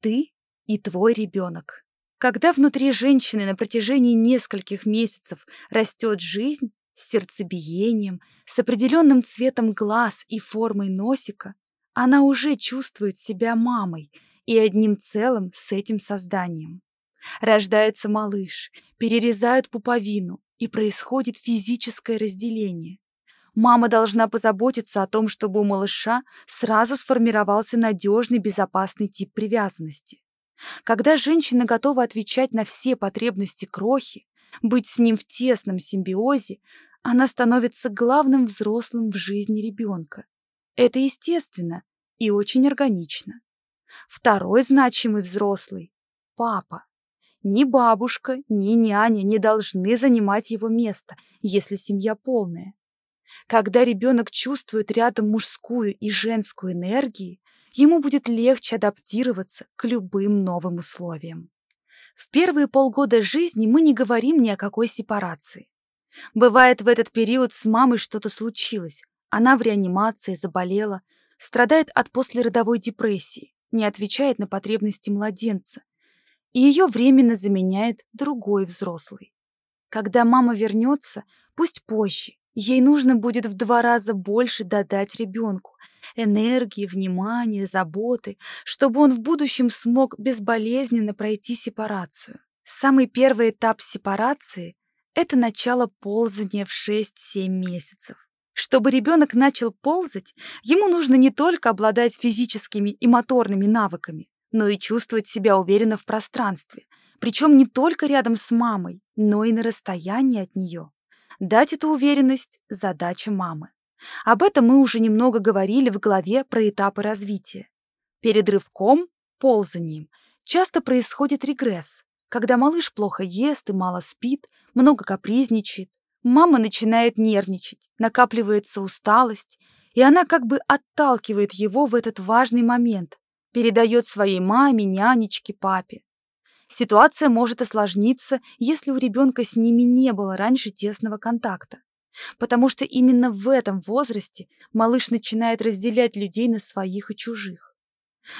Ты и твой ребенок. Когда внутри женщины на протяжении нескольких месяцев растет жизнь с сердцебиением, с определенным цветом глаз и формой носика, она уже чувствует себя мамой и одним целым с этим созданием. Рождается малыш, перерезают пуповину, и происходит физическое разделение. Мама должна позаботиться о том, чтобы у малыша сразу сформировался надежный, безопасный тип привязанности. Когда женщина готова отвечать на все потребности крохи, быть с ним в тесном симбиозе, она становится главным взрослым в жизни ребенка. Это естественно и очень органично. Второй значимый взрослый – папа. Ни бабушка, ни няня не должны занимать его место, если семья полная. Когда ребенок чувствует рядом мужскую и женскую энергии, ему будет легче адаптироваться к любым новым условиям. В первые полгода жизни мы не говорим ни о какой сепарации. Бывает, в этот период с мамой что-то случилось, она в реанимации заболела, страдает от послеродовой депрессии, не отвечает на потребности младенца, и ее временно заменяет другой взрослый. Когда мама вернется, пусть позже, ей нужно будет в два раза больше додать ребенку энергии, внимания, заботы, чтобы он в будущем смог безболезненно пройти сепарацию. Самый первый этап сепарации – это начало ползания в 6-7 месяцев. Чтобы ребенок начал ползать, ему нужно не только обладать физическими и моторными навыками, но и чувствовать себя уверенно в пространстве, причем не только рядом с мамой, но и на расстоянии от нее. Дать эту уверенность – задача мамы. Об этом мы уже немного говорили в главе про этапы развития. Перед рывком, ползанием, часто происходит регресс, когда малыш плохо ест и мало спит, много капризничает. Мама начинает нервничать, накапливается усталость, и она как бы отталкивает его в этот важный момент, передает своей маме, нянечке, папе. Ситуация может осложниться, если у ребенка с ними не было раньше тесного контакта. Потому что именно в этом возрасте малыш начинает разделять людей на своих и чужих.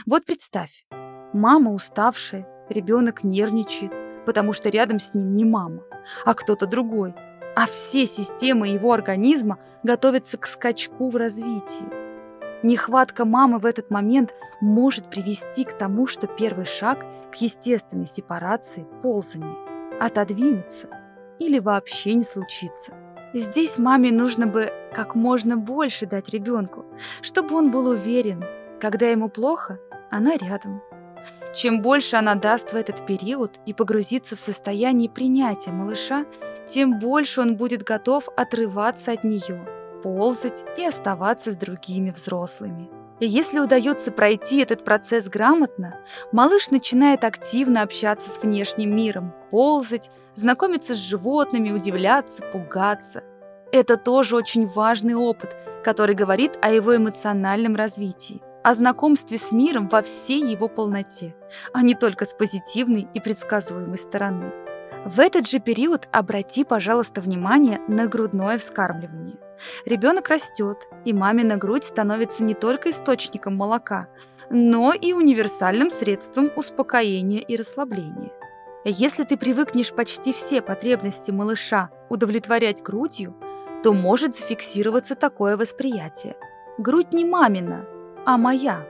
Вот представь, мама уставшая, ребенок нервничает, потому что рядом с ним не мама, а кто-то другой, а все системы его организма готовятся к скачку в развитии. Нехватка мамы в этот момент может привести к тому, что первый шаг к естественной сепарации, ползание, отодвинется или вообще не случится. Здесь маме нужно бы как можно больше дать ребенку, чтобы он был уверен, когда ему плохо, она рядом. Чем больше она даст в этот период и погрузится в состояние принятия малыша, тем больше он будет готов отрываться от нее – ползать и оставаться с другими взрослыми. И если удается пройти этот процесс грамотно, малыш начинает активно общаться с внешним миром, ползать, знакомиться с животными, удивляться, пугаться. Это тоже очень важный опыт, который говорит о его эмоциональном развитии, о знакомстве с миром во всей его полноте, а не только с позитивной и предсказуемой стороны. В этот же период обрати, пожалуйста, внимание на грудное вскармливание – Ребенок растет, и мамина грудь становится не только источником молока, но и универсальным средством успокоения и расслабления. Если ты привыкнешь почти все потребности малыша удовлетворять грудью, то может зафиксироваться такое восприятие. Грудь не мамина, а моя.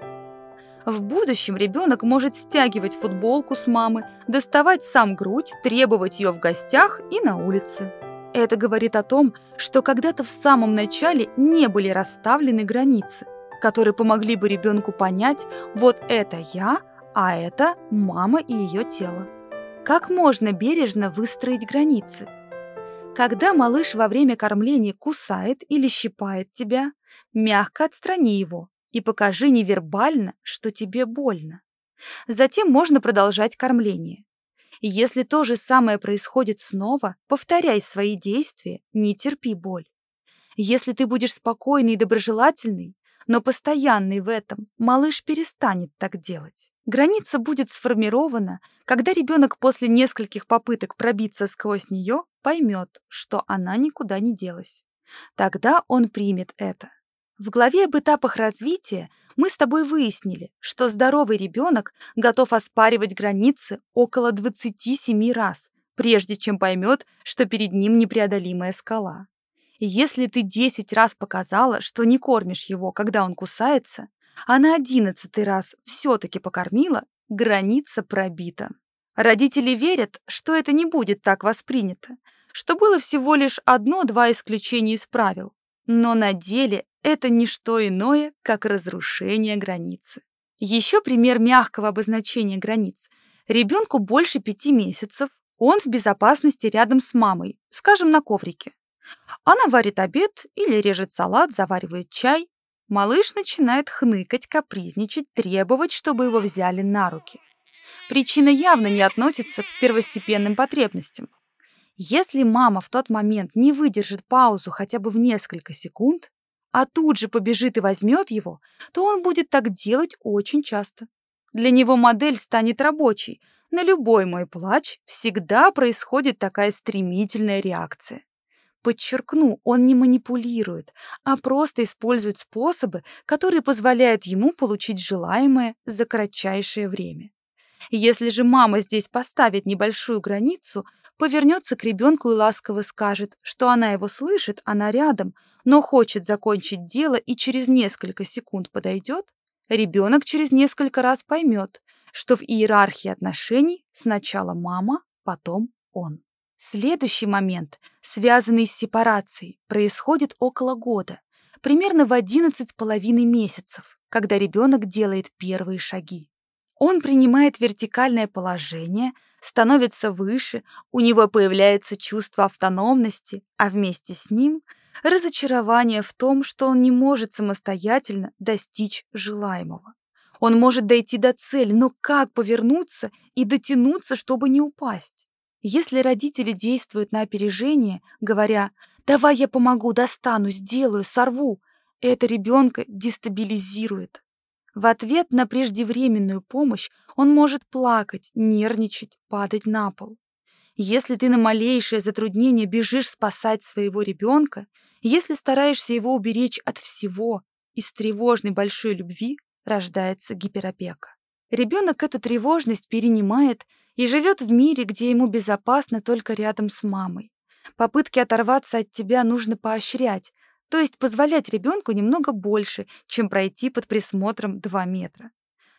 В будущем ребенок может стягивать футболку с мамы, доставать сам грудь, требовать ее в гостях и на улице. Это говорит о том, что когда-то в самом начале не были расставлены границы, которые помогли бы ребенку понять, вот это я, а это мама и ее тело. Как можно бережно выстроить границы? Когда малыш во время кормления кусает или щипает тебя, мягко отстрани его и покажи невербально, что тебе больно. Затем можно продолжать кормление. Если то же самое происходит снова, повторяй свои действия, не терпи боль. Если ты будешь спокойный и доброжелательный, но постоянный в этом, малыш перестанет так делать. Граница будет сформирована, когда ребенок после нескольких попыток пробиться сквозь нее поймет, что она никуда не делась. Тогда он примет это. В главе об этапах развития мы с тобой выяснили, что здоровый ребенок готов оспаривать границы около 27 раз, прежде чем поймет, что перед ним непреодолимая скала. Если ты 10 раз показала, что не кормишь его, когда он кусается, а на 11 раз все-таки покормила, граница пробита. Родители верят, что это не будет так воспринято, что было всего лишь одно-два исключения из правил, но на деле это не что иное, как разрушение границы. Еще пример мягкого обозначения границ. Ребенку больше пяти месяцев, он в безопасности рядом с мамой, скажем, на коврике. Она варит обед или режет салат, заваривает чай. Малыш начинает хныкать, капризничать, требовать, чтобы его взяли на руки. Причина явно не относится к первостепенным потребностям. Если мама в тот момент не выдержит паузу хотя бы в несколько секунд, а тут же побежит и возьмет его, то он будет так делать очень часто. Для него модель станет рабочей. На любой мой плач всегда происходит такая стремительная реакция. Подчеркну, он не манипулирует, а просто использует способы, которые позволяют ему получить желаемое за кратчайшее время. Если же мама здесь поставит небольшую границу, повернется к ребенку и ласково скажет, что она его слышит, она рядом, но хочет закончить дело и через несколько секунд подойдет, ребенок через несколько раз поймет, что в иерархии отношений сначала мама, потом он. Следующий момент, связанный с сепарацией, происходит около года, примерно в 11 с половиной месяцев, когда ребенок делает первые шаги. Он принимает вертикальное положение, становится выше, у него появляется чувство автономности, а вместе с ним разочарование в том, что он не может самостоятельно достичь желаемого. Он может дойти до цели, но как повернуться и дотянуться, чтобы не упасть? Если родители действуют на опережение, говоря «давай я помогу, достану, сделаю, сорву», это ребенка дестабилизирует. В ответ на преждевременную помощь он может плакать, нервничать, падать на пол. Если ты на малейшее затруднение бежишь спасать своего ребенка, если стараешься его уберечь от всего, из тревожной большой любви рождается гиперопека. Ребенок эту тревожность перенимает и живет в мире, где ему безопасно только рядом с мамой. Попытки оторваться от тебя нужно поощрять, то есть позволять ребенку немного больше, чем пройти под присмотром 2 метра.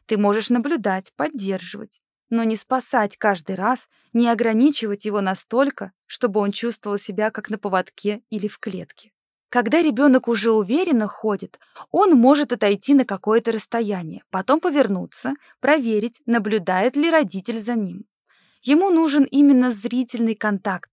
Ты можешь наблюдать, поддерживать, но не спасать каждый раз, не ограничивать его настолько, чтобы он чувствовал себя как на поводке или в клетке. Когда ребенок уже уверенно ходит, он может отойти на какое-то расстояние, потом повернуться, проверить, наблюдает ли родитель за ним. Ему нужен именно зрительный контакт.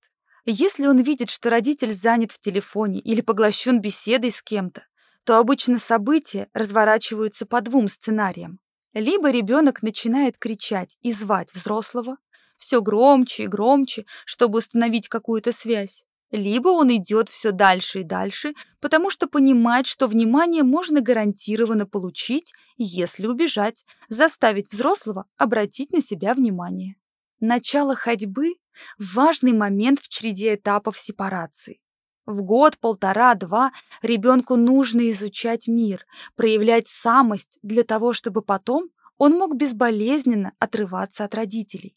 Если он видит, что родитель занят в телефоне или поглощен беседой с кем-то, то обычно события разворачиваются по двум сценариям. Либо ребенок начинает кричать и звать взрослого, все громче и громче, чтобы установить какую-то связь, либо он идет все дальше и дальше, потому что понимает, что внимание можно гарантированно получить, если убежать, заставить взрослого обратить на себя внимание. Начало ходьбы – важный момент в череде этапов сепарации. В год, полтора, два ребенку нужно изучать мир, проявлять самость для того, чтобы потом он мог безболезненно отрываться от родителей.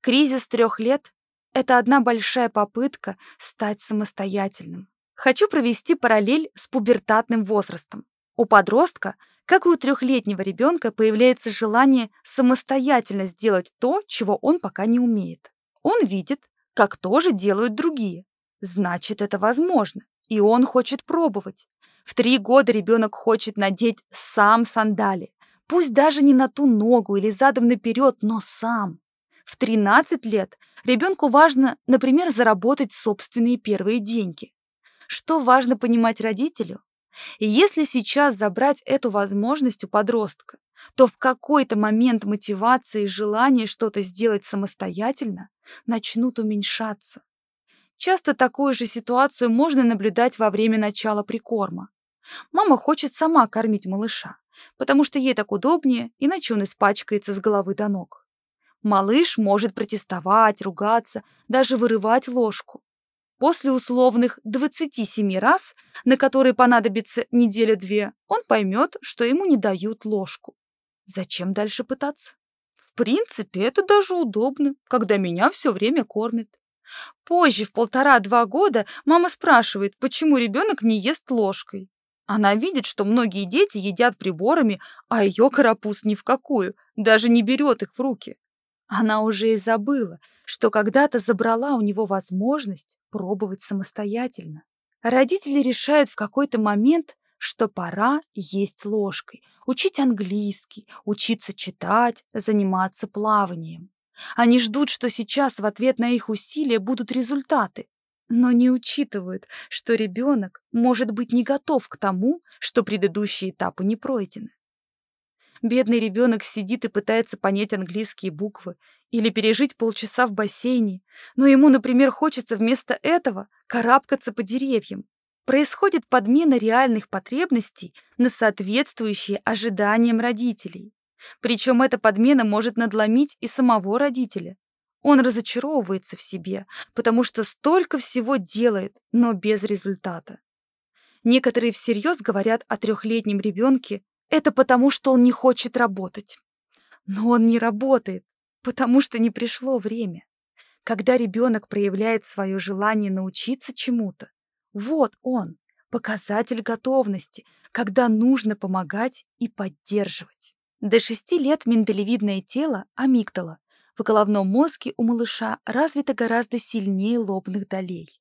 Кризис трех лет это одна большая попытка стать самостоятельным. Хочу провести параллель с пубертатным возрастом. У подростка, как и у трехлетнего ребенка, появляется желание самостоятельно сделать то, чего он пока не умеет. Он видит, как тоже делают другие. Значит, это возможно, и он хочет пробовать. В три года ребенок хочет надеть сам сандали, пусть даже не на ту ногу или задом наперед, но сам. В 13 лет ребенку важно, например, заработать собственные первые деньги. Что важно понимать родителю? Если сейчас забрать эту возможность у подростка, то в какой-то момент мотивация и желание что-то сделать самостоятельно начнут уменьшаться. Часто такую же ситуацию можно наблюдать во время начала прикорма. Мама хочет сама кормить малыша, потому что ей так удобнее, иначе он испачкается с головы до ног. Малыш может протестовать, ругаться, даже вырывать ложку. После условных 27 раз, на которые понадобится неделя-две, он поймет, что ему не дают ложку. Зачем дальше пытаться? В принципе, это даже удобно, когда меня все время кормят. Позже, в полтора-два года, мама спрашивает, почему ребенок не ест ложкой. Она видит, что многие дети едят приборами, а ее карапуз ни в какую, даже не берет их в руки. Она уже и забыла, что когда-то забрала у него возможность пробовать самостоятельно. Родители решают в какой-то момент, что пора есть ложкой, учить английский, учиться читать, заниматься плаванием. Они ждут, что сейчас в ответ на их усилия будут результаты, но не учитывают, что ребенок может быть не готов к тому, что предыдущие этапы не пройдены. Бедный ребенок сидит и пытается понять английские буквы или пережить полчаса в бассейне, но ему, например, хочется вместо этого карабкаться по деревьям. Происходит подмена реальных потребностей на соответствующие ожиданиям родителей. Причем эта подмена может надломить и самого родителя. Он разочаровывается в себе, потому что столько всего делает, но без результата. Некоторые всерьез говорят о трехлетнем ребенке, это потому, что он не хочет работать. Но он не работает, потому что не пришло время. Когда ребенок проявляет свое желание научиться чему-то, вот он, показатель готовности, когда нужно помогать и поддерживать. До шести лет миндалевидное тело, амигдала, в головном мозге у малыша развито гораздо сильнее лобных долей.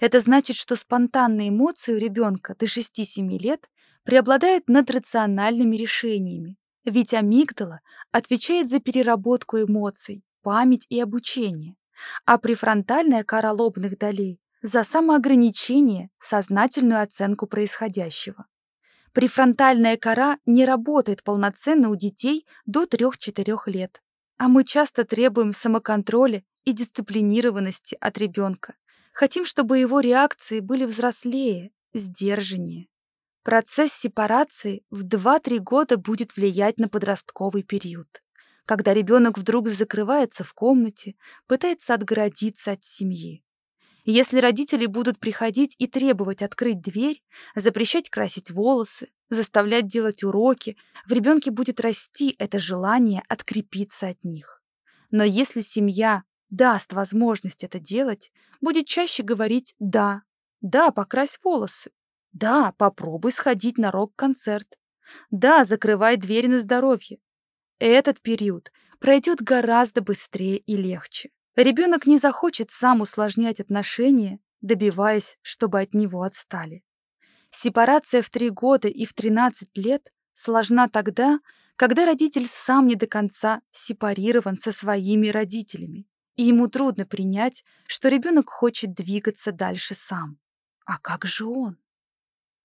Это значит, что спонтанные эмоции у ребенка до 6-7 лет преобладают над рациональными решениями, ведь амигдала отвечает за переработку эмоций, память и обучение, а префронтальная кора лобных долей — за самоограничение, сознательную оценку происходящего. Префронтальная кора не работает полноценно у детей до 3-4 лет. А мы часто требуем самоконтроля и дисциплинированности от ребенка. Хотим, чтобы его реакции были взрослее, сдержаннее. Процесс сепарации в 2-3 года будет влиять на подростковый период, когда ребенок вдруг закрывается в комнате, пытается отгородиться от семьи. Если родители будут приходить и требовать открыть дверь, запрещать красить волосы, заставлять делать уроки, в ребенке будет расти это желание открепиться от них. Но если семья даст возможность это делать, будет чаще говорить «да», «да, покрась волосы», «да, попробуй сходить на рок-концерт», «да, закрывай дверь на здоровье». Этот период пройдет гораздо быстрее и легче. Ребенок не захочет сам усложнять отношения, добиваясь, чтобы от него отстали. Сепарация в 3 года и в 13 лет сложна тогда, когда родитель сам не до конца сепарирован со своими родителями, и ему трудно принять, что ребенок хочет двигаться дальше сам. А как же он?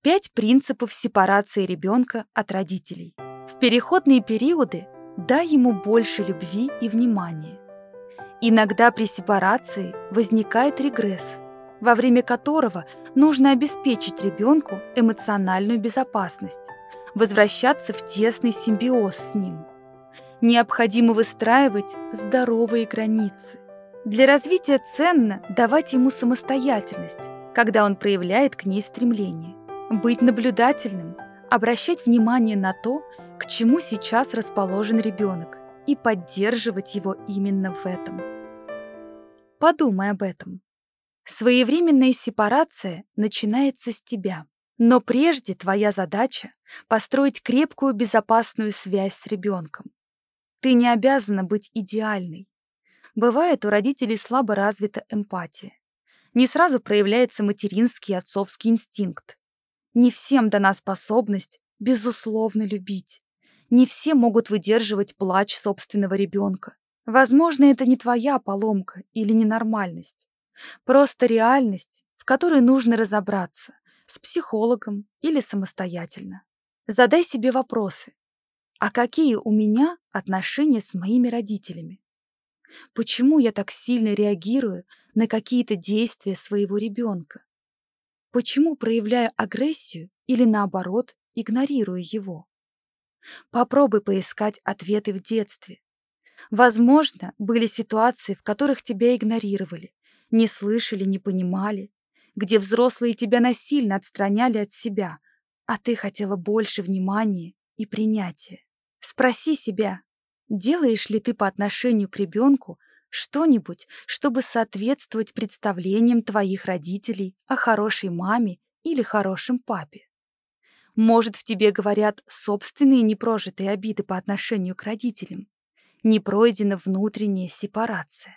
Пять принципов сепарации ребенка от родителей. В переходные периоды дай ему больше любви и внимания. Иногда при сепарации возникает регресс, во время которого нужно обеспечить ребенку эмоциональную безопасность, возвращаться в тесный симбиоз с ним. Необходимо выстраивать здоровые границы. Для развития ценно давать ему самостоятельность, когда он проявляет к ней стремление. Быть наблюдательным, обращать внимание на то, к чему сейчас расположен ребенок, и поддерживать его именно в этом. Подумай об этом. Своевременная сепарация начинается с тебя. Но прежде твоя задача — построить крепкую безопасную связь с ребенком. Ты не обязана быть идеальной. Бывает, у родителей слабо развита эмпатия. Не сразу проявляется материнский и отцовский инстинкт. Не всем дана способность безусловно любить. Не все могут выдерживать плач собственного ребенка. Возможно, это не твоя поломка или ненормальность. Просто реальность, в которой нужно разобраться с психологом или самостоятельно. Задай себе вопросы. А какие у меня отношения с моими родителями? Почему я так сильно реагирую на какие-то действия своего ребенка? Почему проявляю агрессию или, наоборот, игнорирую его? Попробуй поискать ответы в детстве. Возможно, были ситуации, в которых тебя игнорировали, не слышали, не понимали, где взрослые тебя насильно отстраняли от себя, а ты хотела больше внимания и принятия. Спроси себя, делаешь ли ты по отношению к ребенку что-нибудь, чтобы соответствовать представлениям твоих родителей о хорошей маме или хорошем папе. Может, в тебе говорят собственные непрожитые обиды по отношению к родителям. Не пройдена внутренняя сепарация.